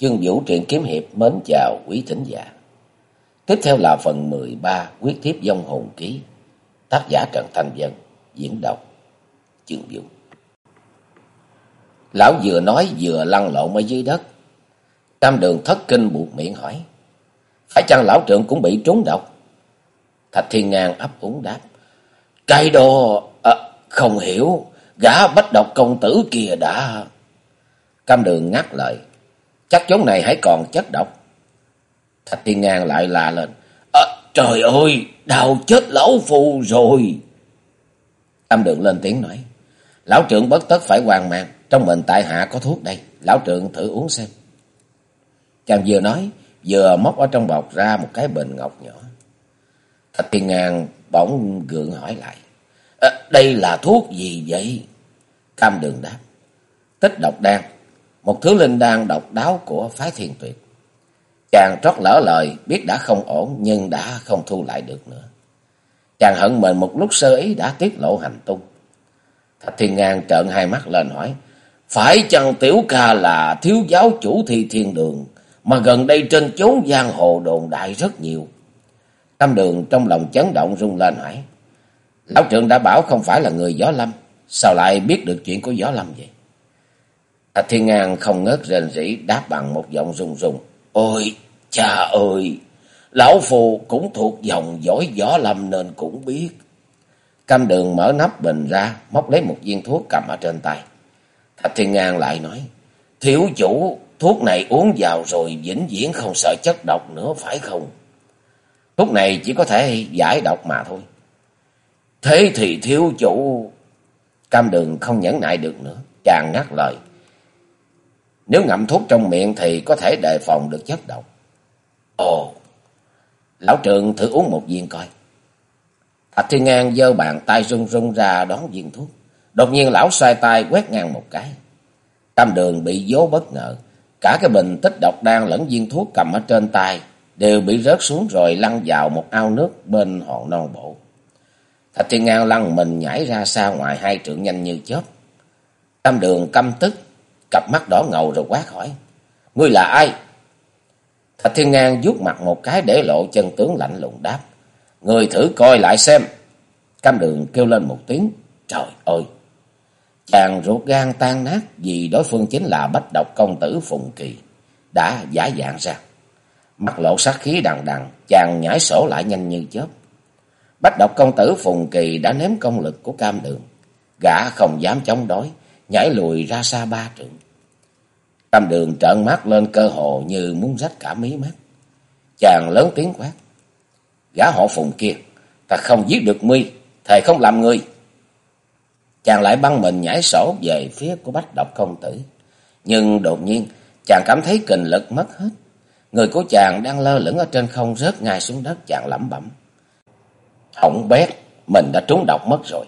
Chương Vũ truyện kiếm hiệp mến chào quý thính giả. Tiếp theo là phần 13 Quyết thiếp dông hồn ký. Tác giả Trần Thanh Dân, diễn đọc Chương Vũ. Lão vừa nói vừa lăn lộn ở dưới đất. Tam đường thất kinh buộc miệng hỏi. Phải chăng lão trượng cũng bị trúng độc? Thạch Thiên Ngang ấp úng đáp. Cái đồ à, không hiểu. Gã bách độc công tử kia đã... Cam đường ngắt lời. Chắc chốn này hãy còn chất độc. Thạch Thiên Ngang lại là lên. À, trời ơi, đau chết lão phù rồi. tam đường lên tiếng nói. Lão trưởng bất tất phải hoang mang. Trong mình tại hạ có thuốc đây. Lão trưởng thử uống xem. Chàng vừa nói, vừa móc ở trong bọc ra một cái bình ngọc nhỏ. Thạch Thiên Ngang bỗng gượng hỏi lại. À, đây là thuốc gì vậy? tam đường đáp. Tích độc đan. Một thứ linh đan độc đáo của phái thiên tuyệt. Chàng trót lỡ lời, biết đã không ổn nhưng đã không thu lại được nữa. Chàng hận mình một lúc sơ ý đã tiết lộ hành tung. Thạch Thiên Ngang trợn hai mắt lên hỏi. Phải chăng tiểu ca là thiếu giáo chủ thi thiên đường mà gần đây trên chốn giang hồ đồn đại rất nhiều. Tâm đường trong lòng chấn động rung lên hỏi. Lão trưởng đã bảo không phải là người Võ Lâm. Sao lại biết được chuyện của Võ Lâm vậy? Thạch Thiên Ngang không ngớt rên rỉ đáp bằng một giọng rung rung. Ôi cha ơi! Lão Phù cũng thuộc dòng giỏi Võ Lâm nên cũng biết. Cam đường mở nắp bình ra, móc lấy một viên thuốc cầm ở trên tay. Thạch Thiên Ngang lại nói. Thiếu chủ, thuốc này uống vào rồi vĩnh viễn không sợ chất độc nữa phải không? Thuốc này chỉ có thể giải độc mà thôi. Thế thì thiếu chủ... Cam đường không nhẫn nại được nữa. Chàng ngắt lời. Nếu ngậm thuốc trong miệng thì có thể đề phòng được chất độc. Ồ! Lão trường thử uống một viên coi. Thạch Thiên Ngang giơ bàn tay run run ra đón viên thuốc. Đột nhiên lão xoay tay quét ngang một cái. Cam đường bị dố bất ngờ. Cả cái bình tích độc đang lẫn viên thuốc cầm ở trên tay đều bị rớt xuống rồi lăn vào một ao nước bên hòn non bộ. Thạch Thiên Ngang lăn mình nhảy ra xa ngoài hai trượng nhanh như chớp. Tam đường căm tức, cặp mắt đỏ ngầu rồi quát hỏi. Ngươi là ai? Thạch Thiên Ngang vuốt mặt một cái để lộ chân tướng lạnh lùng đáp. Người thử coi lại xem. Cam đường kêu lên một tiếng. Trời ơi! Chàng ruột gan tan nát vì đối phương chính là bách độc công tử Phùng Kỳ. Đã giả dạng ra. Mặt lộ sát khí đằng đằng, chàng nhảy sổ lại nhanh như chớp. Bách độc công tử Phùng Kỳ đã nếm công lực của cam đường. Gã không dám chống đối, nhảy lùi ra xa ba trượng. Tâm đường trợn mắt lên cơ hồ như muốn rách cả mí mắt. Chàng lớn tiếng quát. Gã họ Phùng kia, ta không giết được mi, thề không làm người. Chàng lại băng mình nhảy sổ về phía của bách độc công tử. Nhưng đột nhiên, chàng cảm thấy kình lực mất hết. Người của chàng đang lơ lửng ở trên không rớt ngay xuống đất chàng lẩm bẩm. Hỏng bét, mình đã trúng độc mất rồi.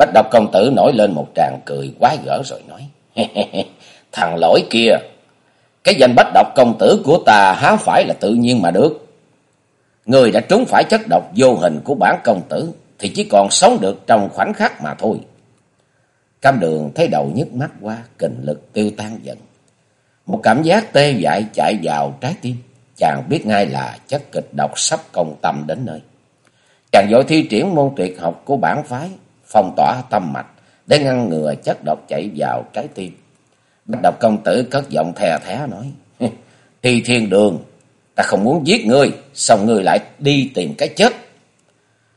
Bách độc công tử nổi lên một tràng cười quái gở rồi nói. Thằng lỗi kia, cái danh bách độc công tử của ta há phải là tự nhiên mà được. Người đã trúng phải chất độc vô hình của bản công tử thì chỉ còn sống được trong khoảnh khắc mà thôi. Cam đường thấy đầu nhức mắt qua, kình lực tiêu tan dần. Một cảm giác tê dại chạy vào trái tim. Chàng biết ngay là chất kịch độc sắp công tâm đến nơi. Chàng dội thi triển môn tuyệt học của bản phái, phong tỏa tâm mạch để ngăn ngừa chất độc chảy vào trái tim. Bạch độc công tử cất giọng thè thé nói. Thi thiên đường, ta không muốn giết ngươi, xong ngươi lại đi tìm cái chết.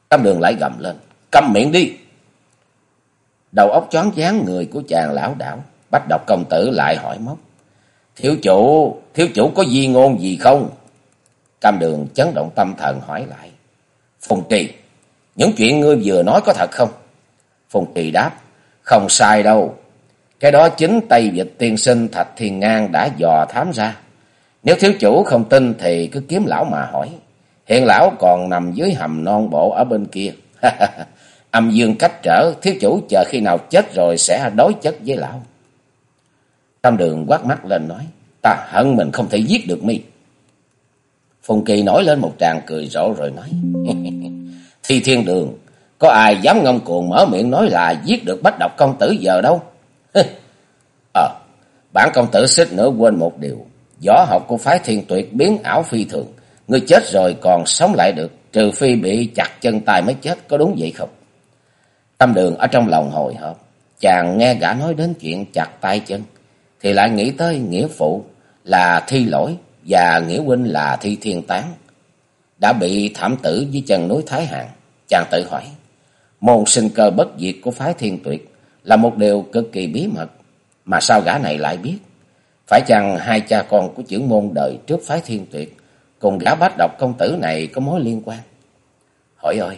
Cam đường lại gầm lên, câm miệng đi. Đầu óc choáng váng người của chàng lão đảo, bách độc công tử lại hỏi móc. Thiếu chủ, thiếu chủ có di ngôn gì không? Cam đường chấn động tâm thần hỏi lại. Phùng Trì, những chuyện ngươi vừa nói có thật không? Phùng kỳ đáp, không sai đâu. Cái đó chính Tây Dịch tiên sinh Thạch Thiên Ngang đã dò thám ra. Nếu thiếu chủ không tin thì cứ kiếm lão mà hỏi. Hiện lão còn nằm dưới hầm non bộ ở bên kia. Âm dương cách trở, thiếu chủ chờ khi nào chết rồi sẽ đối chất với lão. Tam đường quát mắt lên nói, ta hận mình không thể giết được mi. Phùng Kỳ nổi lên một tràng cười rộ rồi nói, Thi thiên đường, có ai dám ngông cuồng mở miệng nói là giết được bách độc công tử giờ đâu. ờ, bản công tử xích nữa quên một điều, võ học của phái thiên tuyệt biến ảo phi thường. người chết rồi còn sống lại được, trừ phi bị chặt chân tay mới chết, có đúng vậy không? Tâm đường ở trong lòng hồi hộp, chàng nghe gã nói đến chuyện chặt tay chân, thì lại nghĩ tới nghĩa phụ là thi lỗi và nghĩa huynh là thi thiên tán. Đã bị thảm tử dưới chân núi Thái Hàn, chàng tự hỏi, môn sinh cơ bất diệt của phái thiên tuyệt là một điều cực kỳ bí mật, mà sao gã này lại biết? Phải chăng hai cha con của trưởng môn đời trước phái thiên tuyệt cùng gã bách độc công tử này có mối liên quan? Hỏi ơi,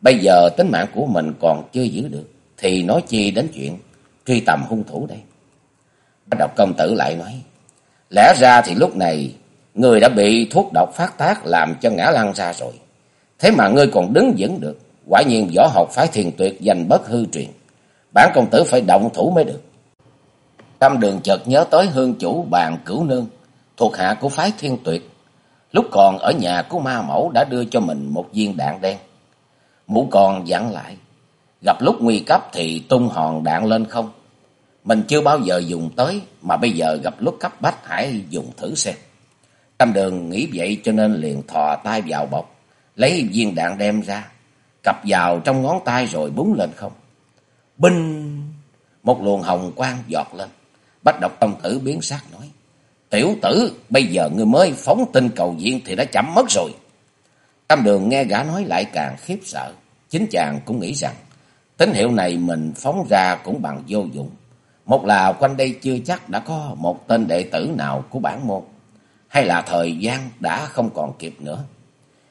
bây giờ tính mạng của mình còn chưa giữ được, thì nói chi đến chuyện truy tầm hung thủ đây? Bách độc công tử lại nói, lẽ ra thì lúc này người đã bị thuốc độc phát tác làm cho ngã lăn ra rồi. Thế mà ngươi còn đứng vững được, quả nhiên võ học phái thiền tuyệt dành bất hư truyền. Bản công tử phải động thủ mới được. Tâm đường chợt nhớ tới hương chủ bàn cửu nương, thuộc hạ của phái thiên tuyệt. Lúc còn ở nhà của ma mẫu đã đưa cho mình một viên đạn đen. Mũ còn dặn lại, gặp lúc nguy cấp thì tung hòn đạn lên không. Mình chưa bao giờ dùng tới, mà bây giờ gặp lúc cấp bách hãy dùng thử xem. Tâm đường nghĩ vậy cho nên liền thò tay vào bọc, lấy viên đạn đem ra, cặp vào trong ngón tay rồi búng lên không. Binh! Một luồng hồng quang giọt lên. Bách độc tông tử biến sắc nói. Tiểu tử, bây giờ ngươi mới phóng tinh cầu diện thì đã chậm mất rồi. Tam đường nghe gã nói lại càng khiếp sợ. Chính chàng cũng nghĩ rằng, tín hiệu này mình phóng ra cũng bằng vô dụng. Một là quanh đây chưa chắc đã có một tên đệ tử nào của bản môn. Hay là thời gian đã không còn kịp nữa.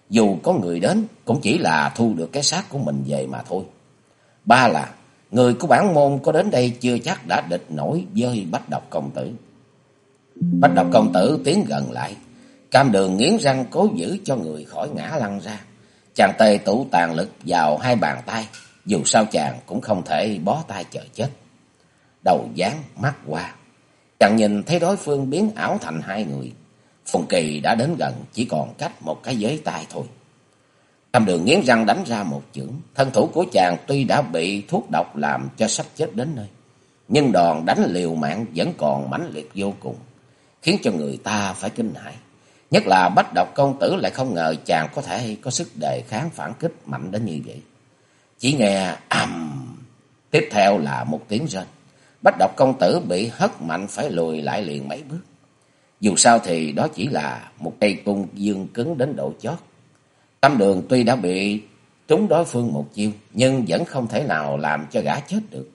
Dù có người đến, cũng chỉ là thu được cái xác của mình về mà thôi. Ba là, Người của bản môn có đến đây chưa chắc đã địch nổi với bách độc công tử. Bách độc công tử tiến gần lại. Cam đường nghiến răng cố giữ cho người khỏi ngã lăn ra. Chàng tề tủ tàn lực vào hai bàn tay. Dù sao chàng cũng không thể bó tay chờ chết. Đầu dáng mắt qua. Chàng nhìn thấy đối phương biến ảo thành hai người. Phùng Kỳ đã đến gần, chỉ còn cách một cái giới tay thôi. Tam đường nghiến răng đánh ra một chưởng. Thân thủ của chàng tuy đã bị thuốc độc làm cho sắp chết đến nơi. Nhưng đòn đánh liều mạng vẫn còn mãnh liệt vô cùng. Khiến cho người ta phải kinh hãi. Nhất là bách độc công tử lại không ngờ chàng có thể có sức đề kháng phản kích mạnh đến như vậy. Chỉ nghe ầm. Tiếp theo là một tiếng rên. Bách độc công tử bị hất mạnh phải lùi lại liền mấy bước. Dù sao thì đó chỉ là một cây cung dương cứng đến độ chót. tâm đường tuy đã bị trúng đối phương một chiêu, nhưng vẫn không thể nào làm cho gã chết được.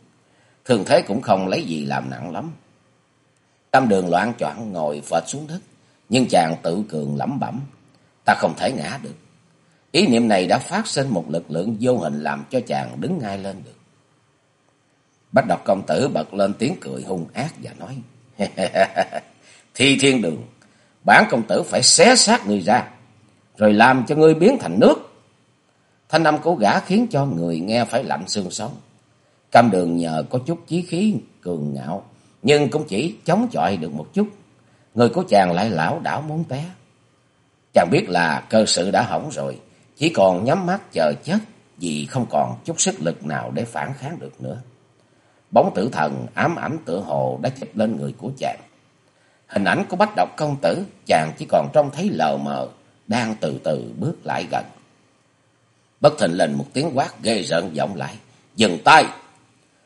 Thường thế cũng không lấy gì làm nặng lắm. tâm đường loạn choạng ngồi phệt xuống đất, nhưng chàng tự cường lẩm bẩm, ta không thể ngã được. Ý niệm này đã phát sinh một lực lượng vô hình làm cho chàng đứng ngay lên được. Bách độc công tử bật lên tiếng cười hung ác và nói, Thi thiên đường, bản công tử phải xé xác người ra rồi làm cho ngươi biến thành nước. Thanh âm của gã khiến cho người nghe phải lạnh xương sống. Cam đường nhờ có chút chí khí cường ngạo, nhưng cũng chỉ chống chọi được một chút. Người của chàng lại lão đảo muốn té. Chàng biết là cơ sự đã hỏng rồi, chỉ còn nhắm mắt chờ chết vì không còn chút sức lực nào để phản kháng được nữa. Bóng tử thần ám ảnh tựa hồ đã chụp lên người của chàng. Hình ảnh của bách độc công tử, chàng chỉ còn trông thấy lờ mờ, đang từ từ bước lại gần. Bất thình lình một tiếng quát ghê rợn vọng lại. Dừng tay!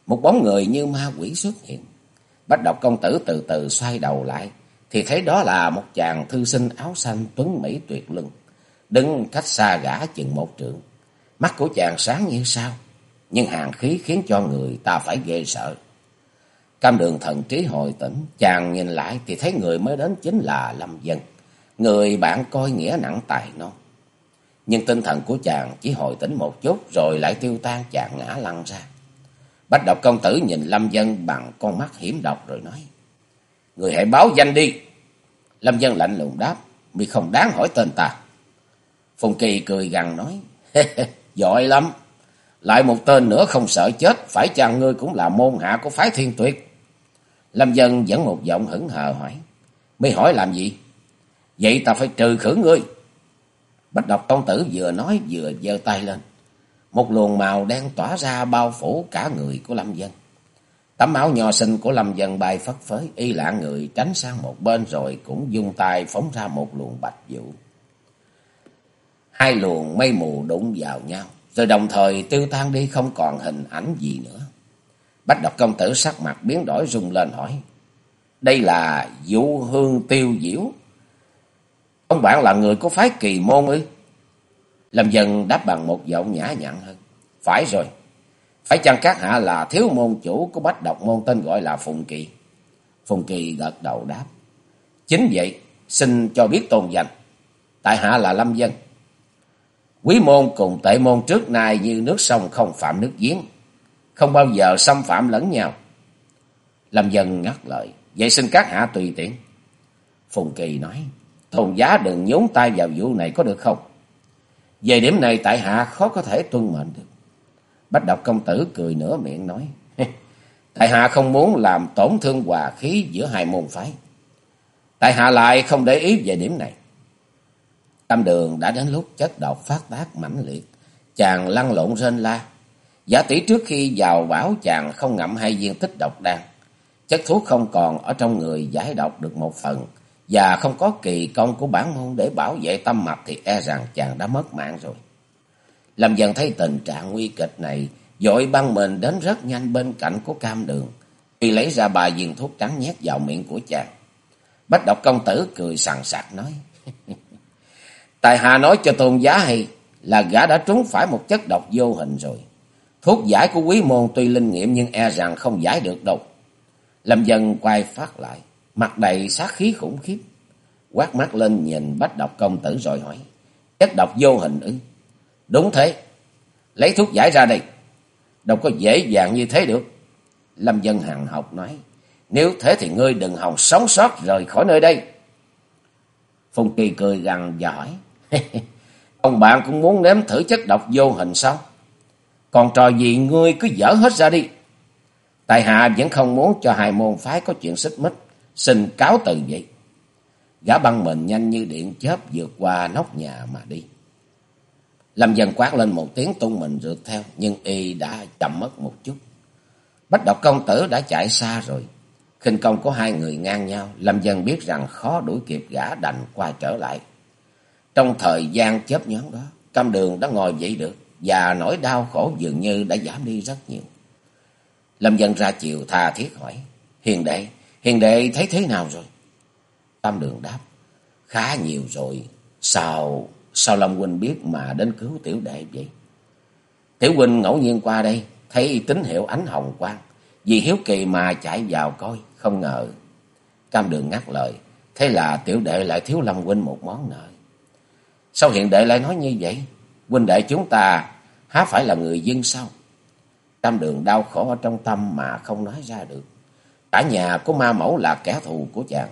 Một bóng người như ma quỷ xuất hiện. Bách độc công tử từ từ xoay đầu lại. Thì thấy đó là một chàng thư sinh áo xanh tuấn mỹ tuyệt lưng. Đứng cách xa gã chừng một trượng. Mắt của chàng sáng như sao. Nhưng hàng khí khiến cho người ta phải ghê sợ. Cam đường thần trí hồi tỉnh. Chàng nhìn lại thì thấy người mới đến chính là Lâm Dân. Người bạn coi nghĩa nặng tài non. Nhưng tinh thần của chàng chỉ hồi tỉnh một chút rồi lại tiêu tan chàng ngã lăn ra. Bách độc công tử nhìn Lâm Dân bằng con mắt hiểm độc rồi nói. Người hãy báo danh đi. Lâm Dân lạnh lùng đáp. Mi không đáng hỏi tên ta. Phùng Kỳ cười gằn nói. Giỏi lắm. Lại một tên nữa không sợ chết. Phải chăng ngươi cũng là môn hạ của phái thiên tuyệt. Lâm Dân vẫn một giọng hững hờ hỏi. mày hỏi làm gì? Vậy ta phải trừ khử ngươi. Bách độc công tử vừa nói vừa giơ tay lên. Một luồng màu đen tỏa ra bao phủ cả người của Lâm Dân. Tấm áo nho sinh của Lâm Dân bay phất phới, y lạng người tránh sang một bên rồi cũng dung tay phóng ra một luồng bạch vụ. Hai luồng mây mù đụng vào nhau, rồi đồng thời tiêu tan đi không còn hình ảnh gì nữa. Bách độc công tử sắc mặt biến đổi rung lên hỏi. Đây là vũ hương tiêu diễu. Ông bạn là người có phái kỳ môn ư? Lâm dân đáp bằng một giọng nhã nhặn hơn. Phải rồi. Phải chăng các hạ là thiếu môn chủ của bách độc môn tên gọi là Phùng Kỳ? Phùng Kỳ gật đầu đáp. Chính vậy, xin cho biết tôn danh. Tại hạ là Lâm Dân. Quý môn cùng tệ môn trước nay như nước sông không phạm nước giếng. Không bao giờ xâm phạm lẫn nhau. Lâm Dân ngắt lời. Vậy xin các hạ tùy tiện. Phùng Kỳ nói. Tôn giá đừng nhúng tay vào vụ này có được không? Về điểm này tại hạ khó có thể tuân mệnh được. Bách độc công tử cười nửa miệng nói. tại hạ không muốn làm tổn thương hòa khí giữa hai môn phái. Tại hạ lại không để ý về điểm này. Tam đường đã đến lúc chất độc phát tác mãnh liệt. Chàng lăn lộn rên la. Giả tỷ trước khi vào bảo chàng không ngậm hai viên tích độc đan. Chất thuốc không còn ở trong người giải độc được một phần. Và không có kỳ công của bản môn để bảo vệ tâm mạch thì e rằng chàng đã mất mạng rồi. Lâm dần thấy tình trạng nguy kịch này, dội băng mình đến rất nhanh bên cạnh của cam đường. Y lấy ra bài viên thuốc trắng nhét vào miệng của chàng. Bách độc công tử cười sẵn sạc nói. Tài hạ nói cho tôn giá hay là gã đã trúng phải một chất độc vô hình rồi. Thuốc giải của quý môn tuy linh nghiệm nhưng e rằng không giải được đâu. Lâm dân quay phát lại, mặt đầy sát khí khủng khiếp. Quát mắt lên nhìn bách độc công tử rồi hỏi. Chất độc vô hình ư? Đúng thế. Lấy thuốc giải ra đây. Đâu có dễ dàng như thế được. Lâm dân hàng học nói. Nếu thế thì ngươi đừng hòng sống sót rời khỏi nơi đây. Phùng Kỳ cười gằn và hỏi. Ông bạn cũng muốn nếm thử chất độc vô hình sao? Còn trò gì ngươi cứ dở hết ra đi. tài hạ vẫn không muốn cho hai môn phái có chuyện xích mích. Xin cáo từ vậy. Gã băng mình nhanh như điện chớp vượt qua nóc nhà mà đi. Lâm dân quát lên một tiếng tung mình rượt theo, nhưng y đã chậm mất một chút. Bách độc công tử đã chạy xa rồi. khinh công có hai người ngang nhau, Lâm dân biết rằng khó đuổi kịp gã đành quay trở lại. Trong thời gian chớp nhóm đó, cam đường đã ngồi dậy được, và nỗi đau khổ dường như đã giảm đi rất nhiều. Lâm dân ra chiều tha thiết hỏi, hiền đệ, hiền đệ thấy thế nào rồi? Tam đường đáp, khá nhiều rồi, sao Sao Lâm Huynh biết mà đến cứu tiểu đệ vậy? Tiểu Huynh ngẫu nhiên qua đây, thấy tín hiệu ánh hồng quang. Vì hiếu kỳ mà chạy vào coi, không ngờ. Cam đường ngắt lời, thế là tiểu đệ lại thiếu Lâm Huynh một món nợ. Sao hiện đệ lại nói như vậy? Huynh đệ chúng ta há phải là người dân sao? Cam đường đau khổ ở trong tâm mà không nói ra được. Cả nhà của ma mẫu là kẻ thù của chàng.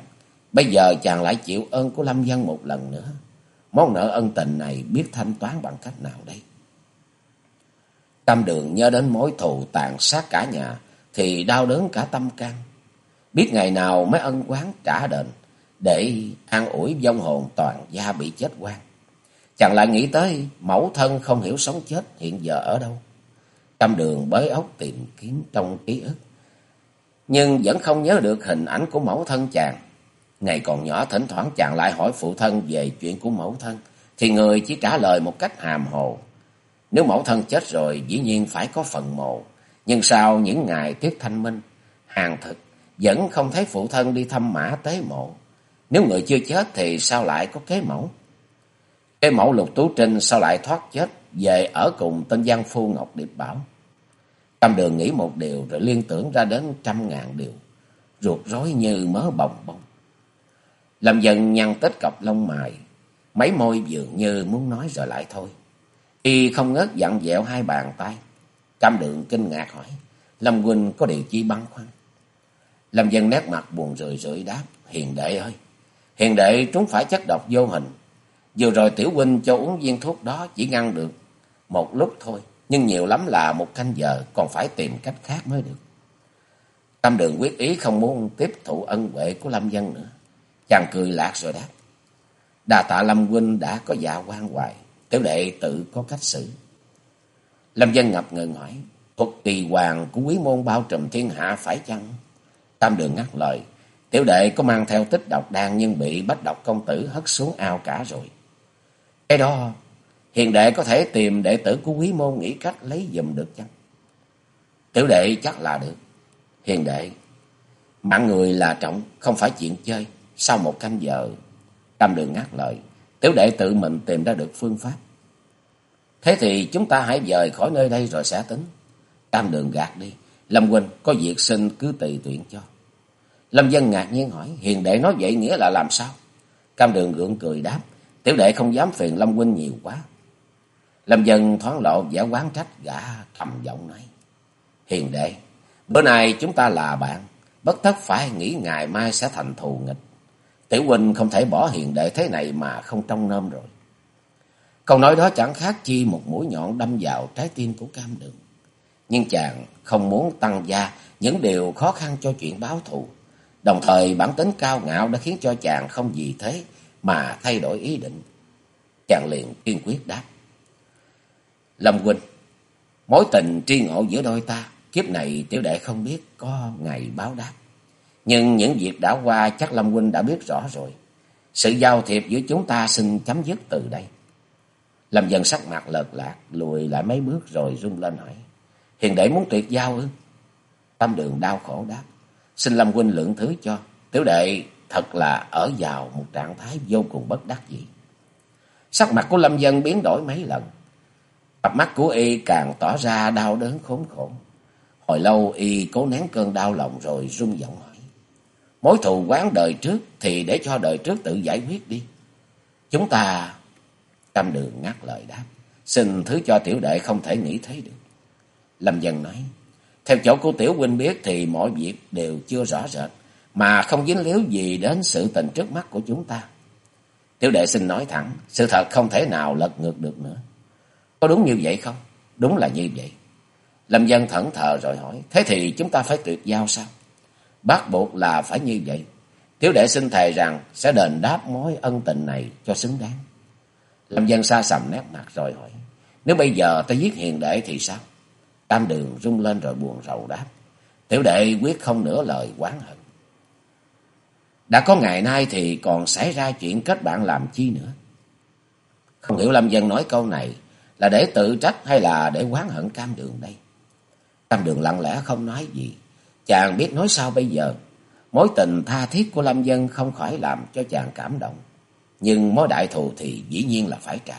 Bây giờ chàng lại chịu ơn của Lâm Dân một lần nữa. Món nợ ân tình này biết thanh toán bằng cách nào đây? Tâm đường nhớ đến mối thù tàn sát cả nhà thì đau đớn cả tâm can. Biết ngày nào mới ân quán trả đền để an ủi vong hồn toàn gia bị chết quan. Chẳng lại nghĩ tới mẫu thân không hiểu sống chết hiện giờ ở đâu. Tâm đường bới ốc tìm kiếm trong ký ức. Nhưng vẫn không nhớ được hình ảnh của mẫu thân chàng. Ngày còn nhỏ thỉnh thoảng chàng lại hỏi phụ thân về chuyện của mẫu thân, thì người chỉ trả lời một cách hàm hồ. Nếu mẫu thân chết rồi dĩ nhiên phải có phần mộ, nhưng sau những ngày tiết thanh minh, hàng thực vẫn không thấy phụ thân đi thăm mã tế mộ. Nếu người chưa chết thì sao lại có kế mẫu? Cái mẫu lục tú trinh sao lại thoát chết về ở cùng tên giang phu Ngọc Điệp Bảo? Tâm đường nghĩ một điều rồi liên tưởng ra đến trăm ngàn điều, ruột rối như mớ bồng bông. Lâm dần nhăn tết cọc lông mày, mấy môi dường như muốn nói rồi lại thôi. Y không ngớt dặn dẹo hai bàn tay. Cam đường kinh ngạc hỏi, Lâm huynh có điều chi băn khoăn? Lâm dân nét mặt buồn rười rượi đáp, hiền đệ ơi, hiền đệ trúng phải chất độc vô hình. Vừa rồi tiểu huynh cho uống viên thuốc đó chỉ ngăn được một lúc thôi, nhưng nhiều lắm là một canh giờ, còn phải tìm cách khác mới được. Tâm đường quyết ý không muốn tiếp thụ ân huệ của Lâm dân nữa. Chàng cười lạc rồi đáp. Đà tạ Lâm huynh đã có dạ quan hoài. Tiểu đệ tự có cách xử. Lâm dân ngập ngừng hỏi. thuật kỳ hoàng của quý môn bao trùm thiên hạ phải chăng? Tam đường ngắt lời. Tiểu đệ có mang theo tích độc đan nhưng bị bách độc công tử hất xuống ao cả rồi. Cái đó, hiền đệ có thể tìm đệ tử của quý môn nghĩ cách lấy dùm được chăng? Tiểu đệ chắc là được. Hiền đệ, mạng người là trọng, không phải chuyện chơi. Sau một canh giờ, Tam đường ngắt lời. Tiểu đệ tự mình tìm ra được phương pháp. Thế thì chúng ta hãy rời khỏi nơi đây rồi sẽ tính. Tam đường gạt đi. Lâm huynh có việc xin cứ tùy tuyển cho. Lâm dân ngạc nhiên hỏi. Hiền đệ nói vậy nghĩa là làm sao? Cam đường gượng cười đáp. Tiểu đệ không dám phiền Lâm huynh nhiều quá. Lâm dân thoáng lộ vẻ quán trách gã trầm giọng nói. Hiền đệ, bữa nay chúng ta là bạn. Bất tất phải nghĩ ngày mai sẽ thành thù nghịch. Tiểu huynh không thể bỏ hiền đệ thế này mà không trong nôm rồi. Câu nói đó chẳng khác chi một mũi nhọn đâm vào trái tim của cam đường. Nhưng chàng không muốn tăng gia những điều khó khăn cho chuyện báo thù. Đồng thời bản tính cao ngạo đã khiến cho chàng không gì thế mà thay đổi ý định. Chàng liền kiên quyết đáp. Lâm huynh, mối tình tri ngộ giữa đôi ta, kiếp này tiểu đệ không biết có ngày báo đáp. Nhưng những việc đã qua chắc Lâm huynh đã biết rõ rồi. Sự giao thiệp giữa chúng ta xin chấm dứt từ đây. Lâm Dần sắc mặt lợt lạc, lùi lại mấy bước rồi rung lên hỏi. Hiền đệ muốn tuyệt giao ư? Tâm đường đau khổ đáp. Xin Lâm huynh lượng thứ cho. Tiểu đệ thật là ở vào một trạng thái vô cùng bất đắc dĩ. Sắc mặt của Lâm dân biến đổi mấy lần. Cặp mắt của y càng tỏ ra đau đớn khốn khổ. Hồi lâu y cố nén cơn đau lòng rồi rung giọng hỏi. Mối thù quán đời trước thì để cho đời trước tự giải quyết đi. Chúng ta... Tâm đường ngắt lời đáp. Xin thứ cho tiểu đệ không thể nghĩ thế được. Lâm dân nói. Theo chỗ của tiểu huynh biết thì mọi việc đều chưa rõ rệt. Mà không dính líu gì đến sự tình trước mắt của chúng ta. Tiểu đệ xin nói thẳng. Sự thật không thể nào lật ngược được nữa. Có đúng như vậy không? Đúng là như vậy. Lâm dân thẫn thờ rồi hỏi. Thế thì chúng ta phải tuyệt giao sao? Bắt buộc là phải như vậy. Tiểu đệ xin thề rằng sẽ đền đáp mối ân tình này cho xứng đáng. Lâm dân xa sầm nét mặt rồi hỏi. Nếu bây giờ ta giết hiền đệ thì sao? Tam đường rung lên rồi buồn rầu đáp. Tiểu đệ quyết không nửa lời quán hận. Đã có ngày nay thì còn xảy ra chuyện kết bạn làm chi nữa. Không hiểu Lâm dân nói câu này là để tự trách hay là để quán hận cam đường đây. Cam đường lặng lẽ không nói gì. Chàng biết nói sao bây giờ. Mối tình tha thiết của Lâm Dân không khỏi làm cho chàng cảm động. Nhưng mối đại thù thì dĩ nhiên là phải trả.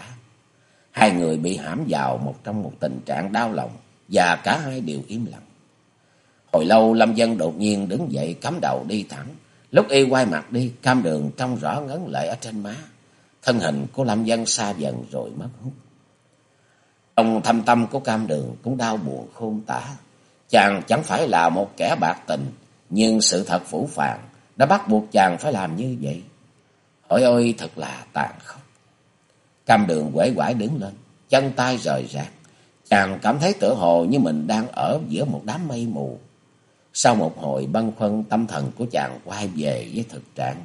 Hai người bị hãm vào một trong một tình trạng đau lòng và cả hai đều im lặng. Hồi lâu Lâm Dân đột nhiên đứng dậy cắm đầu đi thẳng. Lúc y quay mặt đi, cam đường trông rõ ngấn lệ ở trên má. Thân hình của Lâm Dân xa dần rồi mất hút. Trong thâm tâm của cam đường cũng đau buồn khôn tả. Chàng chẳng phải là một kẻ bạc tình, nhưng sự thật phủ phàng đã bắt buộc chàng phải làm như vậy. Hỏi ơi thật là tàn khốc. Cam đường quể quải đứng lên, chân tay rời rạc. Chàng cảm thấy tựa hồ như mình đang ở giữa một đám mây mù. Sau một hồi băn khoăn tâm thần của chàng quay về với thực trạng.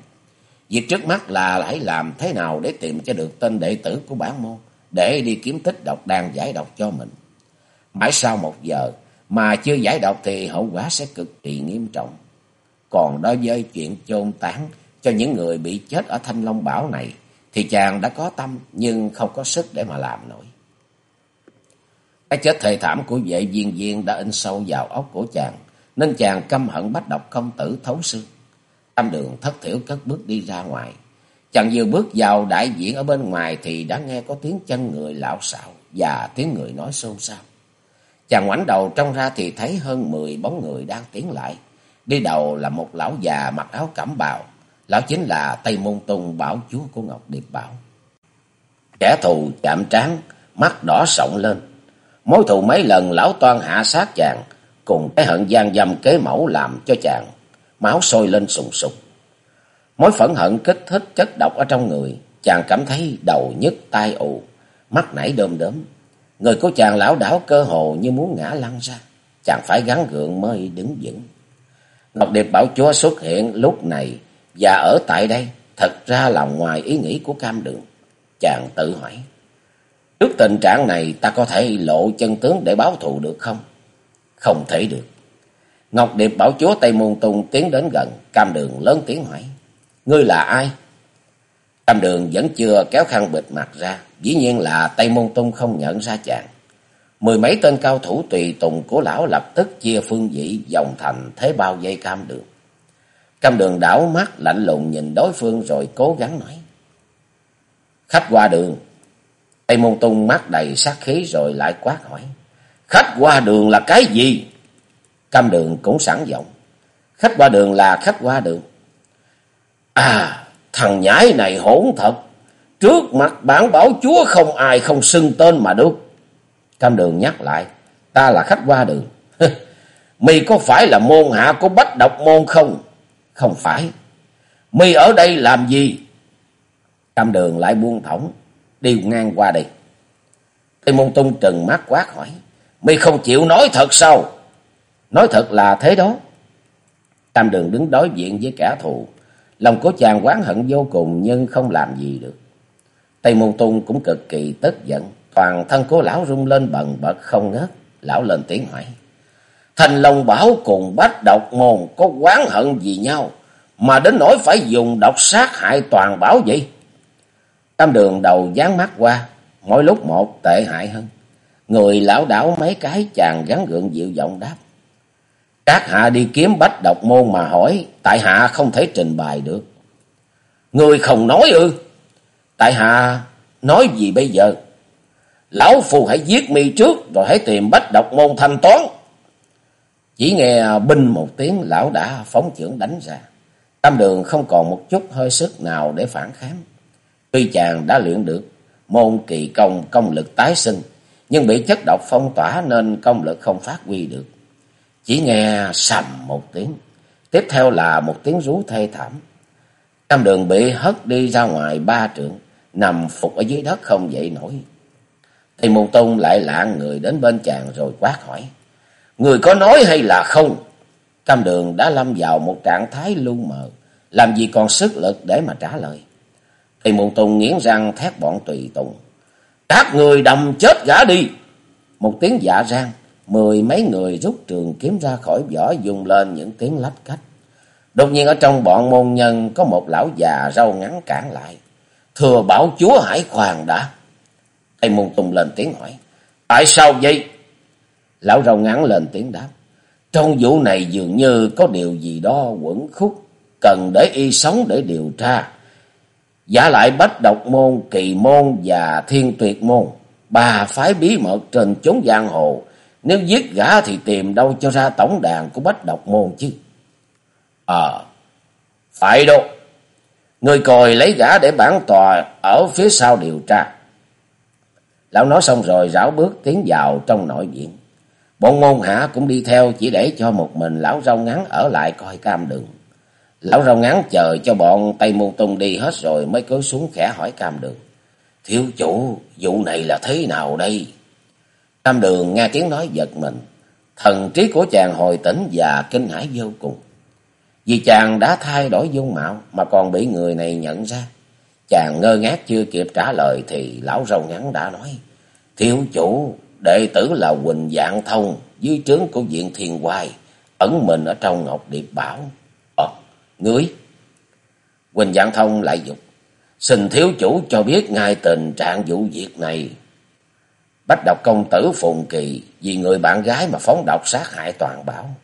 Việc trước mắt là hãy làm thế nào để tìm cho được tên đệ tử của bản môn, để đi kiếm tích độc đan giải độc cho mình. Mãi sau một giờ mà chưa giải độc thì hậu quả sẽ cực kỳ nghiêm trọng. Còn đối với chuyện chôn tán cho những người bị chết ở Thanh Long Bảo này thì chàng đã có tâm nhưng không có sức để mà làm nổi. Cái chết thề thảm của vệ viên viên đã in sâu vào óc của chàng nên chàng căm hận bắt độc công tử thấu xương. tam đường thất thiểu cất bước đi ra ngoài. Chàng vừa bước vào đại diễn ở bên ngoài thì đã nghe có tiếng chân người lão xạo và tiếng người nói xôn xao. Chàng ngoảnh đầu trông ra thì thấy hơn mười bóng người đang tiến lại. Đi đầu là một lão già mặc áo cẩm bào. Lão chính là Tây Môn Tùng bảo chúa của Ngọc Điệp Bảo. Kẻ thù chạm trán, mắt đỏ sọng lên. Mối thù mấy lần lão toan hạ sát chàng, cùng cái hận gian dâm kế mẫu làm cho chàng. Máu sôi lên sùng sục. Mối phẫn hận kích thích chất độc ở trong người. Chàng cảm thấy đầu nhức tai ù, mắt nảy đơm đớm. Người của chàng lão đảo cơ hồ như muốn ngã lăn ra. Chàng phải gắn gượng mới đứng vững. Ngọc Điệp Bảo Chúa xuất hiện lúc này và ở tại đây thật ra là ngoài ý nghĩ của cam đường. Chàng tự hỏi. Trước tình trạng này ta có thể lộ chân tướng để báo thù được không? Không thể được. Ngọc Điệp bảo chúa Tây Môn Tung tiến đến gần, cam đường lớn tiếng hỏi. Ngươi là ai? Cam đường vẫn chưa kéo khăn bịt mặt ra, dĩ nhiên là Tây Môn Tung không nhận ra chàng. Mười mấy tên cao thủ tùy tùng của lão lập tức chia phương vị dòng thành thế bao dây cam đường. Cam đường đảo mắt lạnh lùng nhìn đối phương rồi cố gắng nói. Khách qua đường. Tây Môn Tung mắt đầy sát khí rồi lại quát hỏi. Khách qua đường là cái gì? Cam đường cũng sẵn giọng. Khách qua đường là khách qua đường. À, thằng nhãi này hỗn thật. Trước mặt bản bảo chúa không ai không xưng tên mà được. Cam đường nhắc lại. Ta là khách qua đường. Mi có phải là môn hạ của bách độc môn không? Không phải. Mi ở đây làm gì? Cam đường lại buông thõng. Đi ngang qua đây. Tây môn tung trừng mắt quát hỏi. Mi không chịu nói thật sao? Nói thật là thế đó. Tam đường đứng đối diện với kẻ thù. Lòng của chàng quán hận vô cùng nhưng không làm gì được. Tây Môn Tung cũng cực kỳ tức giận. Toàn thân của lão rung lên bần bật không ngớt. Lão lên tiếng hỏi. Thành Long Bảo cùng bách độc môn có quán hận gì nhau. Mà đến nỗi phải dùng độc sát hại toàn bảo vậy. Tam đường đầu dán mắt qua. Mỗi lúc một tệ hại hơn. Người lão đảo mấy cái chàng gắn gượng dịu giọng đáp. Các hạ đi kiếm bách độc môn mà hỏi, tại hạ không thể trình bày được. Người không nói ư? Tại hạ nói gì bây giờ? Lão phù hãy giết mi trước rồi hãy tìm bách độc môn thanh toán. Chỉ nghe binh một tiếng lão đã phóng trưởng đánh ra. Tam đường không còn một chút hơi sức nào để phản kháng. Tuy chàng đã luyện được môn kỳ công công lực tái sinh, nhưng bị chất độc phong tỏa nên công lực không phát huy được. Chỉ nghe sầm một tiếng, tiếp theo là một tiếng rú thê thảm. cam đường bị hất đi ra ngoài ba trượng, nằm phục ở dưới đất không dậy nổi. Thì môn tông lại lạng người đến bên chàng rồi quát hỏi. Người có nói hay là không? cam đường đã lâm vào một trạng thái lu mờ, làm gì còn sức lực để mà trả lời. Thì môn tông nghiến răng thét bọn tùy tùng. Các người đầm chết gã đi. Một tiếng dạ rang, mười mấy người rút trường kiếm ra khỏi vỏ dùng lên những tiếng lách cách. Đột nhiên ở trong bọn môn nhân có một lão già râu ngắn cản lại. Thừa bảo chúa hải khoàn đã. Tây môn tùng lên tiếng hỏi. Tại sao vậy? Lão râu ngắn lên tiếng đáp. Trong vụ này dường như có điều gì đó quẩn khúc. Cần để y sống để điều tra. Giả lại bách độc môn, kỳ môn và thiên tuyệt môn. Ba phái bí mật trên chốn giang hồ. Nếu giết gã thì tìm đâu cho ra tổng đàn của bách độc môn chứ. Ờ, phải đâu. Người còi lấy gã để bản tòa ở phía sau điều tra. Lão nói xong rồi rảo bước tiến vào trong nội viện. Bọn ngôn hạ cũng đi theo chỉ để cho một mình lão râu ngắn ở lại coi cam đường. Lão râu ngắn chờ cho bọn Tây Môn Tung đi hết rồi mới cứ xuống khẽ hỏi cam đường. Thiếu chủ, vụ này là thế nào đây? Cam đường nghe tiếng nói giật mình. Thần trí của chàng hồi tỉnh và kinh hãi vô cùng. Vì chàng đã thay đổi dung mạo mà còn bị người này nhận ra. Chàng ngơ ngác chưa kịp trả lời thì lão râu ngắn đã nói. Thiếu chủ, đệ tử là Quỳnh Dạng Thông dưới trướng của viện thiền hoài, ẩn mình ở trong Ngọc Điệp Bảo. Ngươi? Quỳnh Dạng Thông lại dục. Xin thiếu chủ cho biết ngay tình trạng vụ việc này. Bách độc công tử Phùng Kỳ vì người bạn gái mà phóng độc sát hại toàn bảo.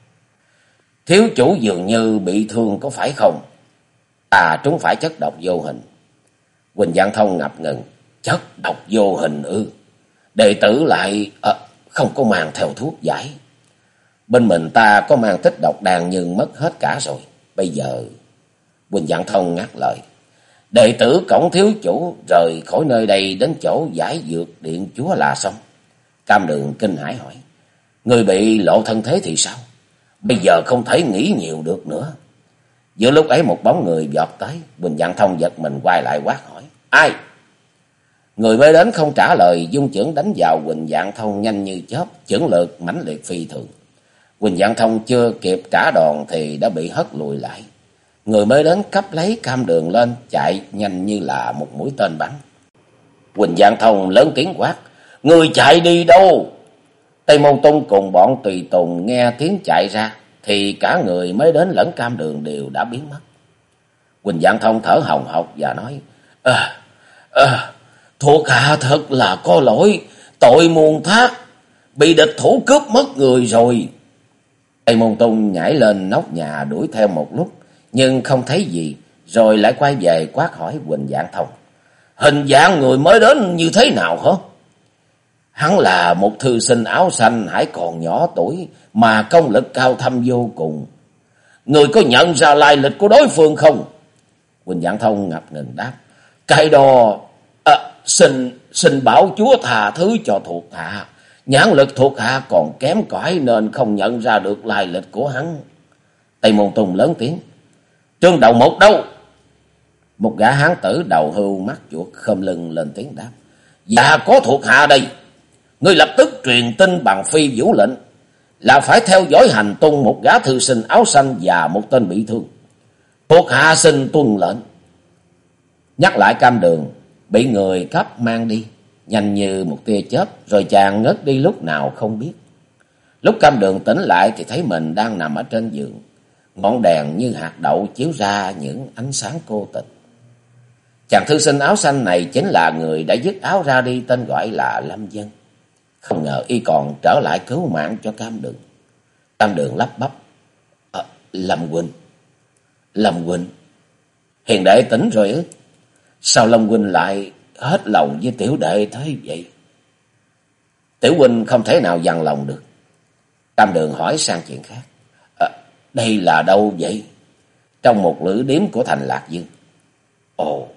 Thiếu chủ dường như bị thương có phải không? À chúng phải chất độc vô hình. Quỳnh Giang Thông ngập ngừng. Chất độc vô hình ư. Đệ tử lại à, không có mang theo thuốc giải. Bên mình ta có mang tích độc đàn nhưng mất hết cả rồi. Bây giờ... Quỳnh dạng Thông ngắt lời. Đệ tử cổng thiếu chủ rời khỏi nơi đây đến chỗ giải dược điện chúa là xong. Cam đường kinh hãi hỏi. Người bị lộ thân thế thì sao? Bây giờ không thể nghĩ nhiều được nữa. Giữa lúc ấy một bóng người giọt tới. Bình Dạng Thông giật mình quay lại quát hỏi. Ai? Người mới đến không trả lời. Dung trưởng đánh vào Quỳnh Dạng Thông nhanh như chớp. Chưởng lược mãnh liệt phi thường. Quỳnh Dạng Thông chưa kịp trả đòn thì đã bị hất lùi lại. Người mới đến cấp lấy cam đường lên, chạy nhanh như là một mũi tên bắn. Quỳnh Giang Thông lớn tiếng quát, Người chạy đi đâu? Tây Môn Tung cùng bọn tùy tùng nghe tiếng chạy ra, thì cả người mới đến lẫn cam đường đều đã biến mất. Quỳnh Giang Thông thở hồng hộc và nói, À, à, thuộc hạ thật là có lỗi, tội muôn thác, bị địch thủ cướp mất người rồi. Tây Môn Tung nhảy lên nóc nhà đuổi theo một lúc, nhưng không thấy gì, rồi lại quay về quát hỏi Quỳnh Giảng Thông. Hình dạng người mới đến như thế nào hả? Hắn là một thư sinh áo xanh hãy còn nhỏ tuổi mà công lực cao thâm vô cùng. Người có nhận ra lai lịch của đối phương không? Quỳnh Giảng Thông ngập ngừng đáp. Cái đó à, xin xin bảo chúa thà thứ cho thuộc hạ. Nhãn lực thuộc hạ còn kém cỏi nên không nhận ra được lai lịch của hắn. Tây Môn Tùng lớn tiếng. Trương đầu một đâu? Một gã hán tử đầu hưu mắt chuột khom lưng lên tiếng đáp. Dạ có thuộc hạ đây. Ngươi lập tức truyền tin bằng phi vũ lệnh. Là phải theo dõi hành tung một gã thư sinh áo xanh và một tên bị thương. Thuộc hạ xin tuân lệnh. Nhắc lại cam đường. Bị người cấp mang đi. Nhanh như một tia chớp. Rồi chàng ngất đi lúc nào không biết. Lúc cam đường tỉnh lại thì thấy mình đang nằm ở trên giường. Ngọn đèn như hạt đậu chiếu ra những ánh sáng cô tịch. Chàng thư sinh áo xanh này chính là người đã dứt áo ra đi tên gọi là Lâm Dân. Không ngờ y còn trở lại cứu mạng cho Cam Đường. Cam Đường lắp bắp. À, Lâm Quỳnh Lâm Quỳnh Hiền đệ tỉnh rồi ư? Sao Lâm Quỳnh lại hết lòng với tiểu đệ thế vậy? Tiểu Huynh không thể nào dằn lòng được. Cam Đường hỏi sang chuyện khác. À, đây là đâu vậy? Trong một lữ điếm của thành Lạc Dương. Ồ,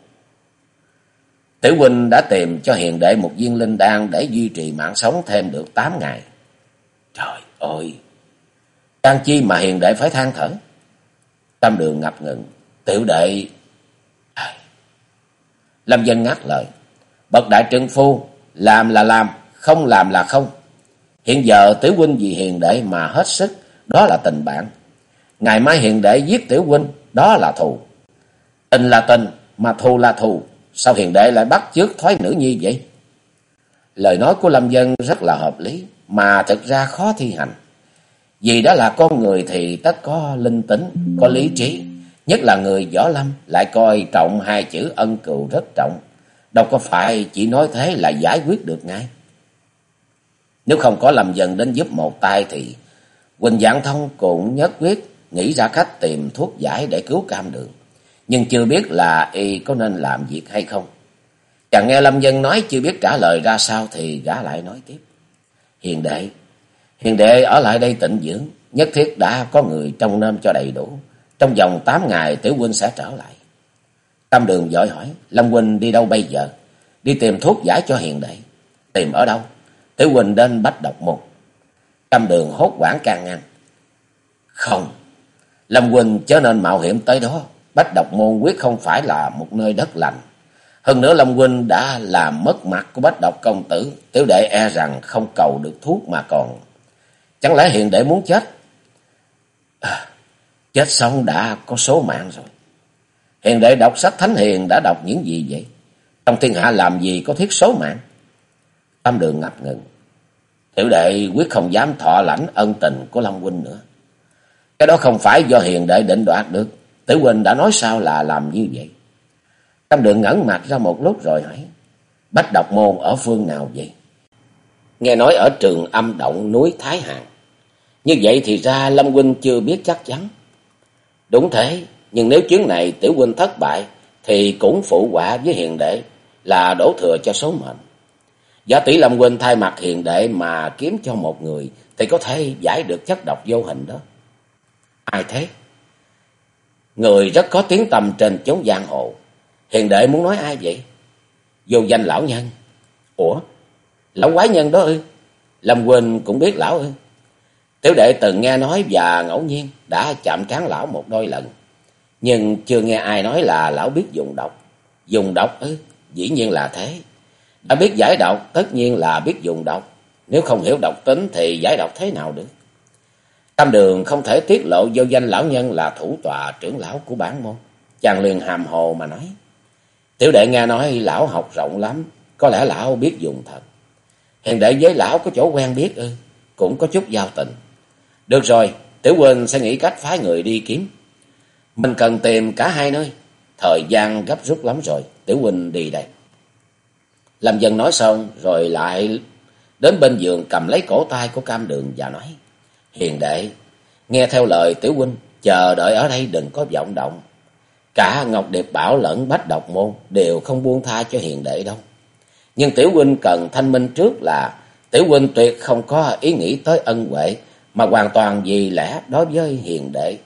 Tiểu huynh đã tìm cho hiền đệ một viên linh đan để duy trì mạng sống thêm được tám ngày. Trời ơi! đang chi mà hiền đệ phải than thở. tam đường ngập ngừng. Tiểu đệ... Lâm dân ngắt lời. Bậc đại trưng phu, làm là làm, không làm là không. Hiện giờ tiểu huynh vì hiền đệ mà hết sức, đó là tình bạn. Ngày mai hiền đệ giết tiểu huynh, đó là thù. Tình là tình, mà thù là thù. Sao hiền đệ lại bắt chước thoái nữ nhi vậy? Lời nói của Lâm Dân rất là hợp lý, mà thực ra khó thi hành. Vì đó là con người thì tất có linh tính, có lý trí. Nhất là người võ lâm lại coi trọng hai chữ ân cừu rất trọng. Đâu có phải chỉ nói thế là giải quyết được ngay. Nếu không có làm Dân đến giúp một tay thì Quỳnh Dạng Thông cũng nhất quyết nghĩ ra cách tìm thuốc giải để cứu cam đường nhưng chưa biết là y có nên làm việc hay không. Chàng nghe Lâm Dân nói chưa biết trả lời ra sao thì gã lại nói tiếp. Hiền đệ, hiền đệ ở lại đây tịnh dưỡng, nhất thiết đã có người trông nom cho đầy đủ. Trong vòng tám ngày Tiểu huynh sẽ trở lại. Tam đường dội hỏi, Lâm huynh đi đâu bây giờ? Đi tìm thuốc giải cho hiền đệ. Tìm ở đâu? Tiểu huynh đến bách độc môn. Tam đường hốt quảng can ngăn. Không, Lâm huynh chớ nên mạo hiểm tới đó. Bách độc môn quyết không phải là một nơi đất lành. Hơn nữa Lâm Huynh đã làm mất mặt của bách độc công tử. Tiểu đệ e rằng không cầu được thuốc mà còn. Chẳng lẽ hiện đệ muốn chết? À, chết xong đã có số mạng rồi. Hiền đệ đọc sách Thánh Hiền đã đọc những gì vậy? Trong thiên hạ làm gì có thiết số mạng? Tam đường ngập ngừng. Tiểu đệ quyết không dám thọ lãnh ân tình của Long Huynh nữa. Cái đó không phải do hiền đệ định đoạt được. Tử Quỳnh đã nói sao là làm như vậy? Tam đường ngẩn mặt ra một lúc rồi hỏi. Bách độc môn ở phương nào vậy? Nghe nói ở trường âm động núi Thái Hàn. Như vậy thì ra Lâm Huynh chưa biết chắc chắn. Đúng thế, nhưng nếu chuyến này tiểu huynh thất bại, thì cũng phụ quả với hiền đệ là đổ thừa cho số mệnh. Giả tỷ Lâm Huynh thay mặt hiền đệ mà kiếm cho một người, thì có thể giải được chất độc vô hình đó. Ai thế? Người rất có tiếng tầm trên chốn giang hồ. Hiền đệ muốn nói ai vậy? Vô danh lão nhân. Ủa? Lão quái nhân đó ư? Lâm Huynh cũng biết lão ư? Tiểu đệ từng nghe nói và ngẫu nhiên đã chạm trán lão một đôi lần. Nhưng chưa nghe ai nói là lão biết dùng độc. Dùng độc ư? Dĩ nhiên là thế. Đã biết giải độc, tất nhiên là biết dùng độc. Nếu không hiểu độc tính thì giải độc thế nào được? Tam đường không thể tiết lộ vô danh lão nhân là thủ tọa trưởng lão của bản môn. Chàng liền hàm hồ mà nói. Tiểu đệ nghe nói lão học rộng lắm, có lẽ lão biết dùng thật. Hiện đệ với lão có chỗ quen biết ư. cũng có chút giao tình. Được rồi, Tiểu Huynh sẽ nghĩ cách phái người đi kiếm. Mình cần tìm cả hai nơi. Thời gian gấp rút lắm rồi, Tiểu Huynh đi đây. Lâm dân nói xong rồi lại đến bên giường cầm lấy cổ tay của cam đường và nói. Hiền đệ, nghe theo lời Tiểu Huynh, chờ đợi ở đây đừng có vọng động. Cả Ngọc Điệp Bảo lẫn Bách Độc Môn đều không buông tha cho hiền đệ đâu. Nhưng Tiểu Huynh cần thanh minh trước là Tiểu Huynh tuyệt không có ý nghĩ tới ân huệ mà hoàn toàn vì lẽ đối với hiền đệ.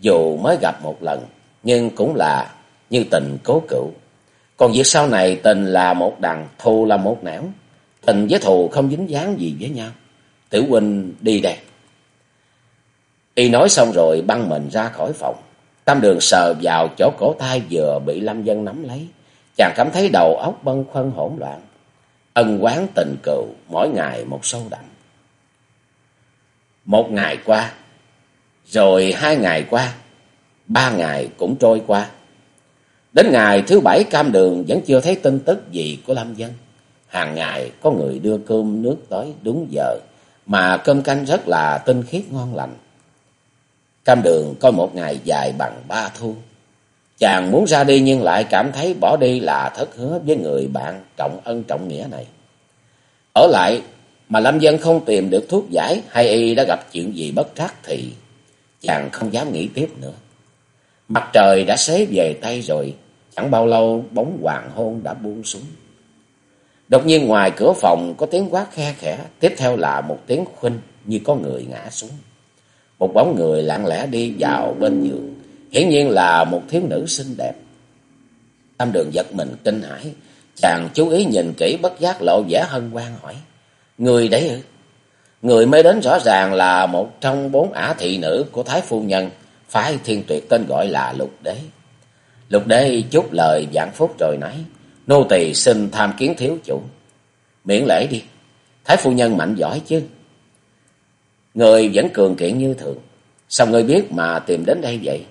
Dù mới gặp một lần nhưng cũng là như tình cố cựu. Còn việc sau này tình là một đằng, thù là một nẻo. Tình với thù không dính dáng gì với nhau. Tiểu huynh đi đây. Y nói xong rồi băng mình ra khỏi phòng. Tam đường sờ vào chỗ cổ tay vừa bị Lâm Dân nắm lấy. Chàng cảm thấy đầu óc bâng khuâng hỗn loạn. Ân quán tình cựu, mỗi ngày một sâu đậm. Một ngày qua, rồi hai ngày qua, ba ngày cũng trôi qua. Đến ngày thứ bảy cam đường vẫn chưa thấy tin tức gì của Lâm Dân. Hàng ngày có người đưa cơm nước tới đúng giờ, mà cơm canh rất là tinh khiết ngon lành. Cam đường coi một ngày dài bằng ba thu. Chàng muốn ra đi nhưng lại cảm thấy bỏ đi là thất hứa với người bạn trọng ân trọng nghĩa này. Ở lại mà Lâm Dân không tìm được thuốc giải hay y đã gặp chuyện gì bất trắc thì chàng không dám nghĩ tiếp nữa. Mặt trời đã xế về tay rồi, chẳng bao lâu bóng hoàng hôn đã buông xuống. Đột nhiên ngoài cửa phòng có tiếng quát khe khẽ, tiếp theo là một tiếng khuynh như có người ngã xuống. Một bóng người lặng lẽ đi vào bên giường, hiển nhiên là một thiếu nữ xinh đẹp. Tam đường giật mình kinh hãi, chàng chú ý nhìn kỹ bất giác lộ vẻ hân hoan hỏi. Người đấy ư? Người mới đến rõ ràng là một trong bốn ả thị nữ của Thái Phu Nhân, phải thiên tuyệt tên gọi là Lục Đế. Lục Đế chúc lời giảng phúc rồi nói, nô tỳ xin tham kiến thiếu chủ. Miễn lễ đi, Thái Phu Nhân mạnh giỏi chứ. Người vẫn cường kiện như thường, sao người biết mà tìm đến đây vậy?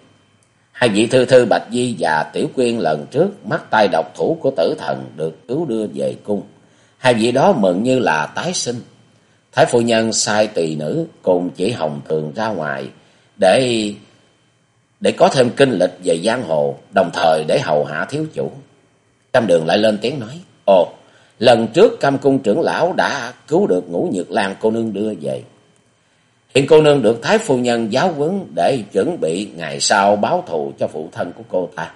Hai vị thư thư Bạch Di và Tiểu Quyên lần trước mắc tay độc thủ của tử thần được cứu đưa về cung. Hai vị đó mừng như là tái sinh. Thái phu nhân sai tỳ nữ cùng chỉ hồng thường ra ngoài để để có thêm kinh lịch về giang hồ, đồng thời để hầu hạ thiếu chủ. Cam đường lại lên tiếng nói, Ồ, lần trước cam cung trưởng lão đã cứu được ngũ nhược lan cô nương đưa về. Hiện cô nương được Thái phu nhân giáo huấn để chuẩn bị ngày sau báo thù cho phụ thân của cô ta.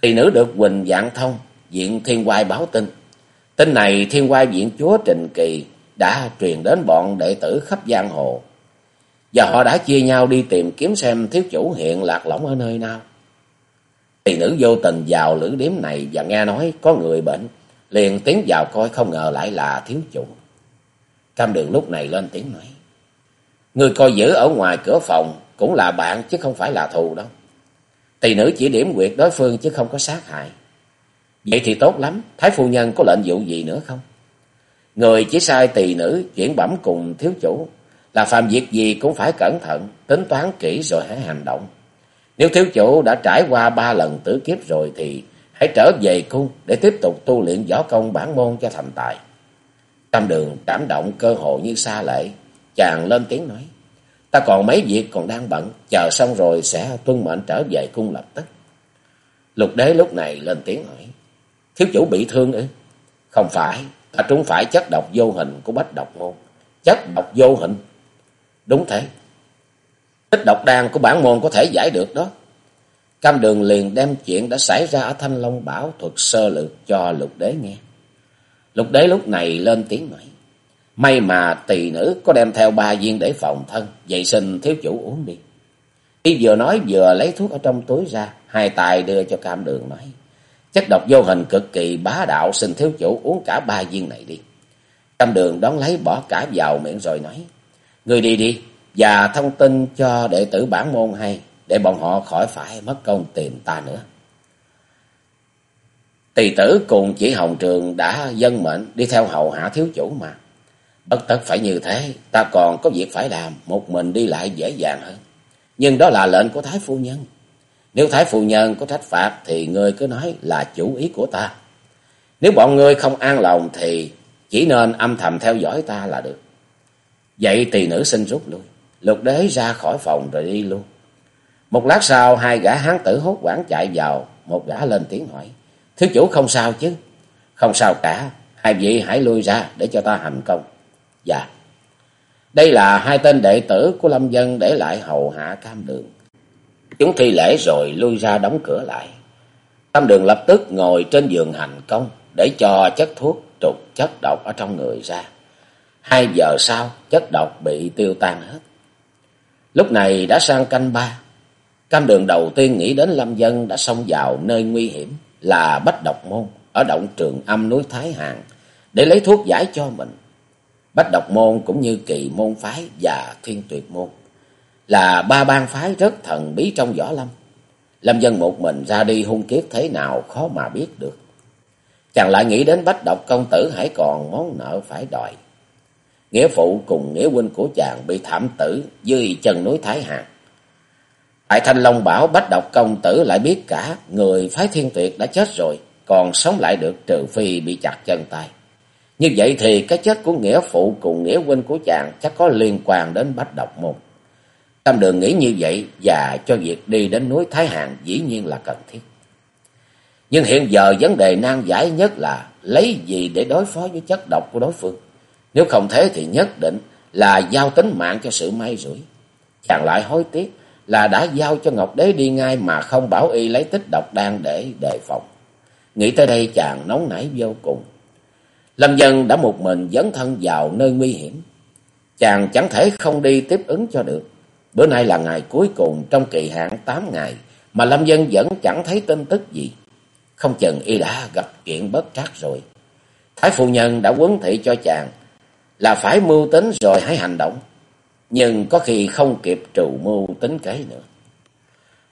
Tỳ nữ được Quỳnh Dạng Thông, diện thiên quai báo tin. Tin này thiên hoài viện chúa Trình Kỳ đã truyền đến bọn đệ tử khắp giang hồ. Và họ đã chia nhau đi tìm kiếm xem thiếu chủ hiện lạc lõng ở nơi nào. thì nữ vô tình vào lữ điếm này và nghe nói có người bệnh, liền tiến vào coi không ngờ lại là thiếu chủ. Cam đường lúc này lên tiếng nói. Người coi giữ ở ngoài cửa phòng cũng là bạn chứ không phải là thù đâu. Tỳ nữ chỉ điểm quyệt đối phương chứ không có sát hại. Vậy thì tốt lắm, Thái phu nhân có lệnh dụ gì nữa không? Người chỉ sai tỳ nữ chuyển bẩm cùng thiếu chủ là phạm việc gì cũng phải cẩn thận, tính toán kỹ rồi hãy hành động. Nếu thiếu chủ đã trải qua ba lần tử kiếp rồi thì hãy trở về cung để tiếp tục tu luyện võ công bản môn cho thành tài. Tam đường cảm động cơ hội như xa lệ, chàng lên tiếng nói. Ta còn mấy việc còn đang bận, chờ xong rồi sẽ tuân mệnh trở về cung lập tức. Lục đế lúc này lên tiếng hỏi. Thiếu chủ bị thương ư? Không phải, ta trúng phải chất độc vô hình của bách độc môn. Chất độc vô hình? Đúng thế. Tích độc đan của bản môn có thể giải được đó. Cam đường liền đem chuyện đã xảy ra ở Thanh Long Bảo thuật sơ lược cho lục đế nghe. Lục đế lúc này lên tiếng nói. May mà tỳ nữ có đem theo ba viên để phòng thân, vậy xin thiếu chủ uống đi. Y vừa nói vừa lấy thuốc ở trong túi ra, hai tài đưa cho cam đường nói. Chất độc vô hình cực kỳ bá đạo, xin thiếu chủ uống cả ba viên này đi. Cam đường đón lấy bỏ cả vào miệng rồi nói. Người đi đi, và thông tin cho đệ tử bản môn hay, để bọn họ khỏi phải mất công tìm ta nữa. Tỳ tử cùng chỉ hồng trường đã dân mệnh đi theo hầu hạ thiếu chủ mà. Bất tất phải như thế, ta còn có việc phải làm, một mình đi lại dễ dàng hơn. Nhưng đó là lệnh của Thái Phu Nhân. Nếu Thái Phu Nhân có trách phạt thì ngươi cứ nói là chủ ý của ta. Nếu bọn ngươi không an lòng thì chỉ nên âm thầm theo dõi ta là được. Vậy tỳ nữ xin rút lui. Lục đế ra khỏi phòng rồi đi luôn. Một lát sau, hai gã hán tử hốt quảng chạy vào. Một gã lên tiếng hỏi. Thiếu chủ không sao chứ? Không sao cả. Hai vị hãy lui ra để cho ta hành công. Dạ. Đây là hai tên đệ tử của Lâm Dân để lại hầu hạ cam đường. Chúng thi lễ rồi lui ra đóng cửa lại. tam đường lập tức ngồi trên giường hành công để cho chất thuốc trục chất độc ở trong người ra. Hai giờ sau, chất độc bị tiêu tan hết. Lúc này đã sang canh ba. Cam đường đầu tiên nghĩ đến Lâm Dân đã xông vào nơi nguy hiểm là Bách Độc Môn ở động trường âm núi Thái Hàn để lấy thuốc giải cho mình. Bách Độc Môn cũng như Kỳ Môn Phái và Thiên Tuyệt Môn là ba bang phái rất thần bí trong võ lâm. Lâm Dân một mình ra đi hung kiếp thế nào khó mà biết được. Chàng lại nghĩ đến Bách Độc Công Tử hãy còn món nợ phải đòi. Nghĩa phụ cùng nghĩa huynh của chàng bị thảm tử dưới chân núi Thái Hàn. Tại Thanh Long bảo Bách Độc Công Tử lại biết cả người phái thiên tuyệt đã chết rồi, còn sống lại được trừ phi bị chặt chân tay. Như vậy thì cái chết của nghĩa phụ cùng nghĩa huynh của chàng chắc có liên quan đến Bách Độc Môn. Tâm đường nghĩ như vậy và cho việc đi đến núi Thái Hàn dĩ nhiên là cần thiết. Nhưng hiện giờ vấn đề nan giải nhất là lấy gì để đối phó với chất độc của đối phương. Nếu không thế thì nhất định là giao tính mạng cho sự may rủi. Chàng lại hối tiếc là đã giao cho Ngọc Đế đi ngay mà không bảo y lấy tích độc đan để đề phòng. Nghĩ tới đây chàng nóng nảy vô cùng. Lâm Dân đã một mình dấn thân vào nơi nguy hiểm. Chàng chẳng thể không đi tiếp ứng cho được. Bữa nay là ngày cuối cùng trong kỳ hạn 8 ngày mà Lâm Dân vẫn chẳng thấy tin tức gì. Không chừng y đã gặp chuyện bất trắc rồi. Thái phu nhân đã quấn thị cho chàng là phải mưu tính rồi hãy hành động. Nhưng có khi không kịp trù mưu tính kế nữa.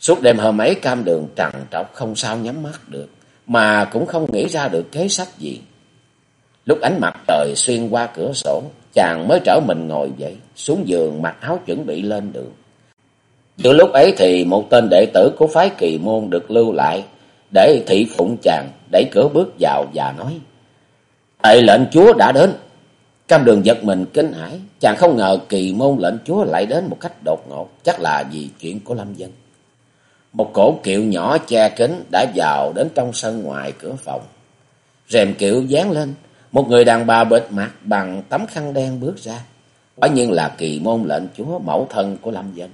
Suốt đêm hôm ấy cam đường trằn trọc không sao nhắm mắt được. Mà cũng không nghĩ ra được kế sách gì. Lúc ánh mặt trời xuyên qua cửa sổ, chàng mới trở mình ngồi dậy, xuống giường mặc áo chuẩn bị lên đường. Giữa lúc ấy thì một tên đệ tử của phái kỳ môn được lưu lại, để thị phụng chàng đẩy cửa bước vào và nói. Thầy lệnh chúa đã đến. Cam đường giật mình kinh hãi, chàng không ngờ kỳ môn lệnh chúa lại đến một cách đột ngột, chắc là vì chuyện của Lâm Dân. Một cổ kiệu nhỏ che kính đã vào đến trong sân ngoài cửa phòng. Rèm kiệu dán lên, một người đàn bà bệt mặt bằng tấm khăn đen bước ra. Quả nhiên là kỳ môn lệnh chúa mẫu thân của Lâm Dân.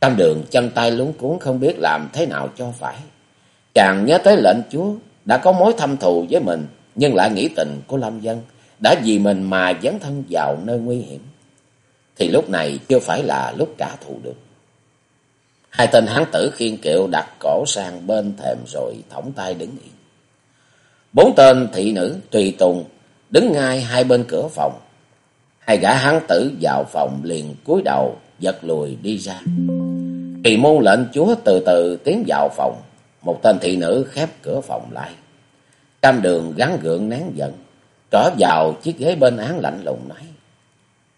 Cam đường chân tay lúng cuốn không biết làm thế nào cho phải. Chàng nhớ tới lệnh chúa đã có mối thâm thù với mình, nhưng lại nghĩ tình của Lâm Dân đã vì mình mà dấn thân vào nơi nguy hiểm. Thì lúc này chưa phải là lúc trả thù được. Hai tên hán tử khiên kiệu đặt cổ sang bên thềm rồi thõng tay đứng yên. Bốn tên thị nữ tùy tùng đứng ngay hai bên cửa phòng. Hai gã hán tử vào phòng liền cúi đầu, giật lùi đi ra. Kỳ môn lệnh chúa từ từ tiến vào phòng. Một tên thị nữ khép cửa phòng lại. Cam đường gắn gượng nén giận. Trở vào chiếc ghế bên án lạnh lùng nói.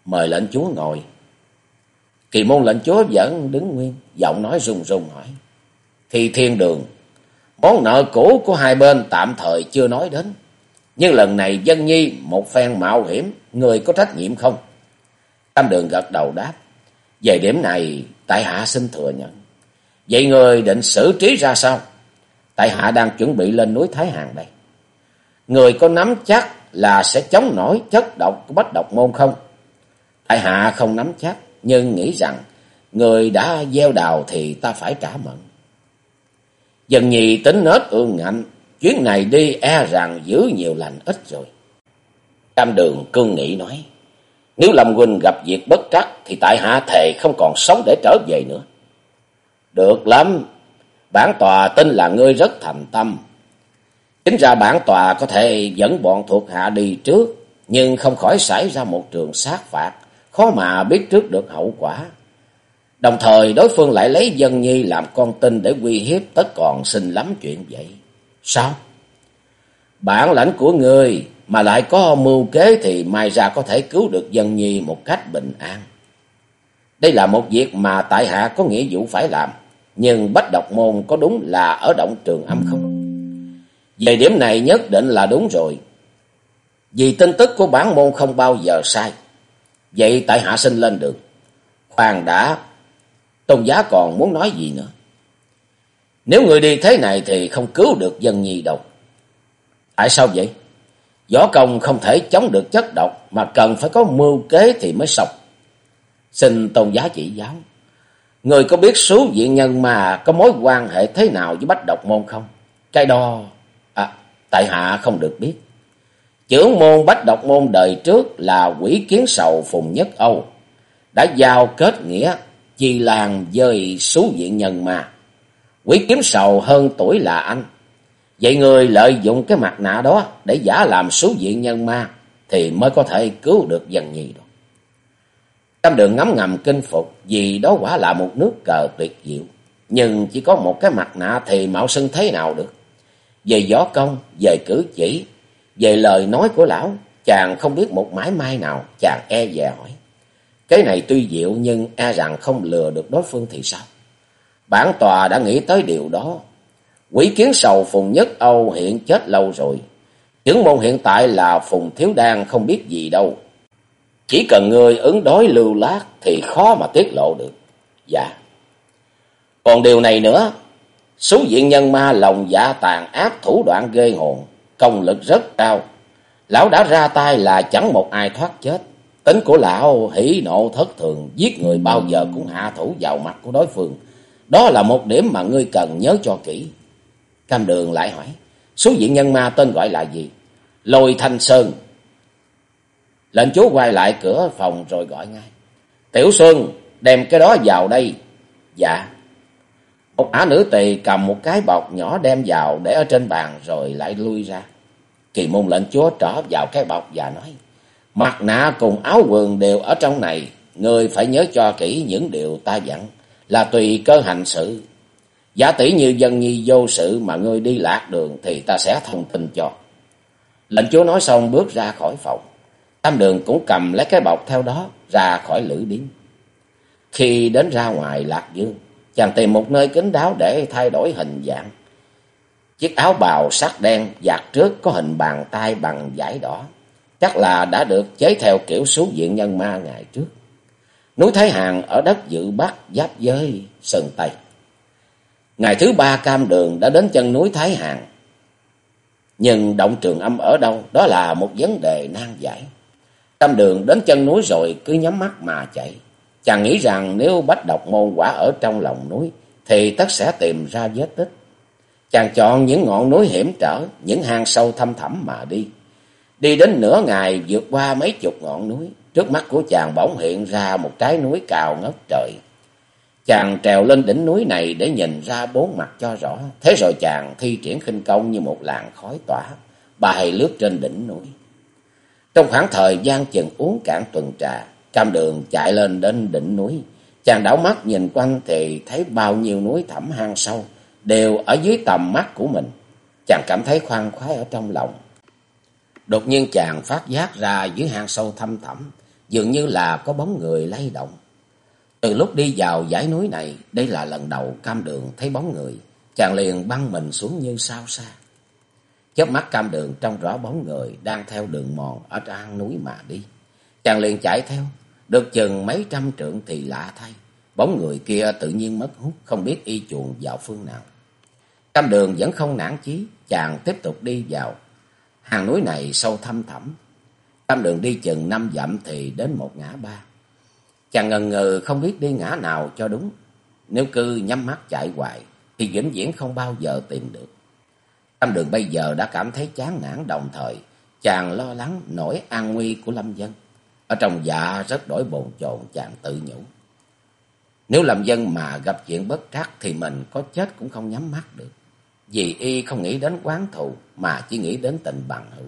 Mời lệnh chúa ngồi. Kỳ môn lệnh chúa vẫn đứng nguyên. Giọng nói rung rung hỏi. Thì thiên đường. Món nợ cũ của hai bên tạm thời chưa nói đến. Nhưng lần này dân nhi một phen mạo hiểm. Người có trách nhiệm không? Tam đường gật đầu đáp. Về điểm này tại hạ xin thừa nhận. Vậy người định xử trí ra sao? Tại hạ đang chuẩn bị lên núi Thái Hàn đây. Người có nắm chắc là sẽ chống nổi chất độc của bách độc môn không? Tại hạ không nắm chắc, nhưng nghĩ rằng người đã gieo đào thì ta phải trả mận. Dần nhì tính nết ương ngạnh, chuyến này đi e rằng giữ nhiều lành ít rồi. Cam đường cương nghị nói, nếu Lâm Huynh gặp việc bất trắc thì tại hạ thề không còn sống để trở về nữa. Được lắm, bản tòa tin là ngươi rất thành tâm. Chính ra bản tòa có thể dẫn bọn thuộc hạ đi trước, nhưng không khỏi xảy ra một trường sát phạt, khó mà biết trước được hậu quả. Đồng thời đối phương lại lấy dân nhi làm con tin để uy hiếp tất còn xin lắm chuyện vậy. Sao? Bản lãnh của ngươi mà lại có mưu kế thì mai ra có thể cứu được dân nhi một cách bình an. Đây là một việc mà tại hạ có nghĩa vụ phải làm. Nhưng bách độc môn có đúng là ở động trường âm không? Về điểm này nhất định là đúng rồi. Vì tin tức của bản môn không bao giờ sai. Vậy tại hạ sinh lên đường. Khoan đã, tôn giá còn muốn nói gì nữa? Nếu người đi thế này thì không cứu được dân nhi đâu. Tại sao vậy? Võ công không thể chống được chất độc mà cần phải có mưu kế thì mới sọc. Xin tôn giá chỉ giáo. Người có biết số diện nhân mà có mối quan hệ thế nào với bách độc môn không? Cái đó... À, tại hạ không được biết. Trưởng môn bách độc môn đời trước là quỷ kiến sầu Phùng Nhất Âu. Đã giao kết nghĩa chi làng dời số diện nhân mà. Quỷ kiếm sầu hơn tuổi là anh. Vậy người lợi dụng cái mặt nạ đó để giả làm số diện nhân ma thì mới có thể cứu được dần nhì đó. Cam đường ngắm ngầm kinh phục vì đó quả là một nước cờ tuyệt diệu. Nhưng chỉ có một cái mặt nạ thì mạo xưng thế nào được. Về gió công, về cử chỉ, về lời nói của lão, chàng không biết một mãi mai nào, chàng e dè hỏi. Cái này tuy diệu nhưng e rằng không lừa được đối phương thì sao? Bản tòa đã nghĩ tới điều đó. Quỷ kiến sầu Phùng Nhất Âu hiện chết lâu rồi. Chứng môn hiện tại là Phùng Thiếu Đan không biết gì đâu. Chỉ cần người ứng đối lưu lát thì khó mà tiết lộ được. Dạ. Còn điều này nữa, số diện nhân ma lòng dạ tàn ác thủ đoạn ghê hồn, công lực rất cao. Lão đã ra tay là chẳng một ai thoát chết. Tính của lão hỉ nộ thất thường, giết người bao giờ cũng hạ thủ vào mặt của đối phương. Đó là một điểm mà ngươi cần nhớ cho kỹ. Cam đường lại hỏi, số diện nhân ma tên gọi là gì? Lôi Thanh Sơn. Lệnh chú quay lại cửa phòng rồi gọi ngay. Tiểu Xuân, đem cái đó vào đây. Dạ. Một ả nữ tỳ cầm một cái bọc nhỏ đem vào để ở trên bàn rồi lại lui ra. Kỳ môn lệnh chúa trở vào cái bọc và nói. Mặt nạ cùng áo quần đều ở trong này. Người phải nhớ cho kỹ những điều ta dặn. Là tùy cơ hành sự. Giả tỷ như dân nhi vô sự mà ngươi đi lạc đường thì ta sẽ thông tin cho. Lệnh chúa nói xong bước ra khỏi phòng. Tam đường cũng cầm lấy cái bọc theo đó ra khỏi lữ điếm. Khi đến ra ngoài Lạc Dương, chàng tìm một nơi kín đáo để thay đổi hình dạng. Chiếc áo bào sắc đen giặt trước có hình bàn tay bằng vải đỏ. Chắc là đã được chế theo kiểu số diện nhân ma ngày trước. Núi Thái Hàng ở đất dự Bắc giáp với Sơn Tây. Ngày thứ ba cam đường đã đến chân núi Thái Hàng. Nhưng động trường âm ở đâu, đó là một vấn đề nan giải. Cam đường đến chân núi rồi cứ nhắm mắt mà chạy. Chàng nghĩ rằng nếu bách độc môn quả ở trong lòng núi, thì tất sẽ tìm ra vết tích. Chàng chọn những ngọn núi hiểm trở, những hang sâu thăm thẳm mà đi. Đi đến nửa ngày vượt qua mấy chục ngọn núi, trước mắt của chàng bỗng hiện ra một trái núi cao ngất trời. Chàng trèo lên đỉnh núi này để nhìn ra bốn mặt cho rõ. Thế rồi chàng thi triển khinh công như một làn khói tỏa, bay lướt trên đỉnh núi. Trong khoảng thời gian chừng uống cạn tuần trà, cam đường chạy lên đến đỉnh núi. Chàng đảo mắt nhìn quanh thì thấy bao nhiêu núi thẳm hang sâu, đều ở dưới tầm mắt của mình. Chàng cảm thấy khoan khoái ở trong lòng. Đột nhiên chàng phát giác ra dưới hang sâu thăm thẳm, dường như là có bóng người lay động. Từ lúc đi vào dãy núi này, đây là lần đầu cam đường thấy bóng người, chàng liền băng mình xuống như sao xa. Chớp mắt cam đường trong rõ bóng người đang theo đường mòn ở trang núi mà đi. Chàng liền chạy theo, được chừng mấy trăm trượng thì lạ thay. Bóng người kia tự nhiên mất hút, không biết y chuồng vào phương nào. Cam đường vẫn không nản chí, chàng tiếp tục đi vào. Hàng núi này sâu thăm thẳm. tam đường đi chừng năm dặm thì đến một ngã ba. Chàng ngần ngừ không biết đi ngã nào cho đúng. Nếu cứ nhắm mắt chạy hoài thì vĩnh viễn không bao giờ tìm được. Tam đường bây giờ đã cảm thấy chán nản đồng thời, chàng lo lắng nỗi an nguy của Lâm Dân. Ở trong dạ rất đổi bồn chồn chàng tự nhủ. Nếu Lâm Dân mà gặp chuyện bất trắc thì mình có chết cũng không nhắm mắt được. Vì y không nghĩ đến quán thù mà chỉ nghĩ đến tình bằng hữu.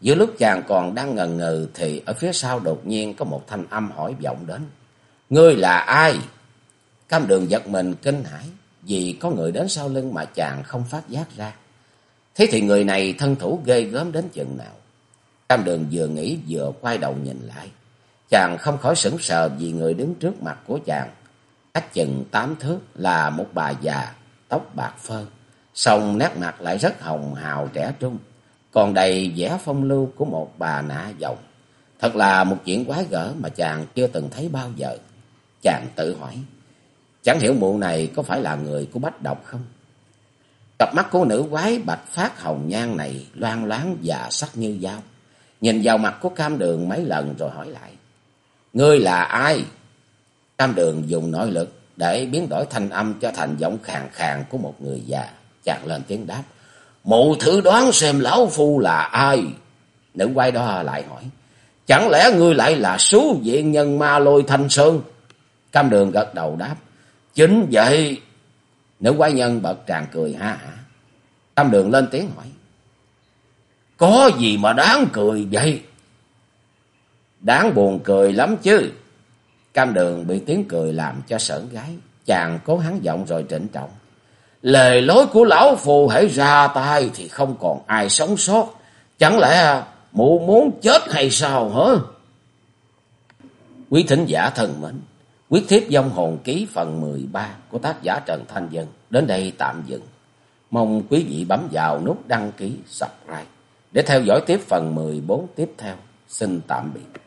Giữa lúc chàng còn đang ngần ngừ thì ở phía sau đột nhiên có một thanh âm hỏi vọng đến. Ngươi là ai? Cam đường giật mình kinh hãi vì có người đến sau lưng mà chàng không phát giác ra. Thế thì người này thân thủ ghê gớm đến chừng nào. Cam đường vừa nghĩ vừa quay đầu nhìn lại. Chàng không khỏi sững sờ vì người đứng trước mặt của chàng. Cách chừng tám thước là một bà già, tóc bạc phơ. song nét mặt lại rất hồng hào trẻ trung. Còn đầy vẻ phong lưu của một bà nạ dòng. Thật là một chuyện quái gở mà chàng chưa từng thấy bao giờ. Chàng tự hỏi, chẳng hiểu mụ này có phải là người của bách độc không? Cặp mắt của nữ quái bạch phát hồng nhan này loan loáng và sắc như dao. Nhìn vào mặt của cam đường mấy lần rồi hỏi lại. Ngươi là ai? Cam đường dùng nội lực để biến đổi thanh âm cho thành giọng khàn khàn của một người già. Chàng lên tiếng đáp. Mụ thử đoán xem lão phu là ai? Nữ quay đó lại hỏi. Chẳng lẽ ngươi lại là số diện nhân ma lôi thanh sơn? Cam đường gật đầu đáp. Chính vậy. Nữ quái nhân bật tràn cười ha hả. Cam đường lên tiếng hỏi. Có gì mà đáng cười vậy? Đáng buồn cười lắm chứ. Cam đường bị tiếng cười làm cho sởn gái. Chàng cố hắn giọng rồi trịnh trọng. Lời lối của lão phù hãy ra tay thì không còn ai sống sót. Chẳng lẽ mụ muốn chết hay sao hả? Quý thính giả thân mến, quyết thiếp dông hồn ký phần 13 của tác giả Trần Thanh Dân đến đây tạm dừng. Mong quý vị bấm vào nút đăng ký, subscribe để theo dõi tiếp phần 14 tiếp theo. Xin tạm biệt.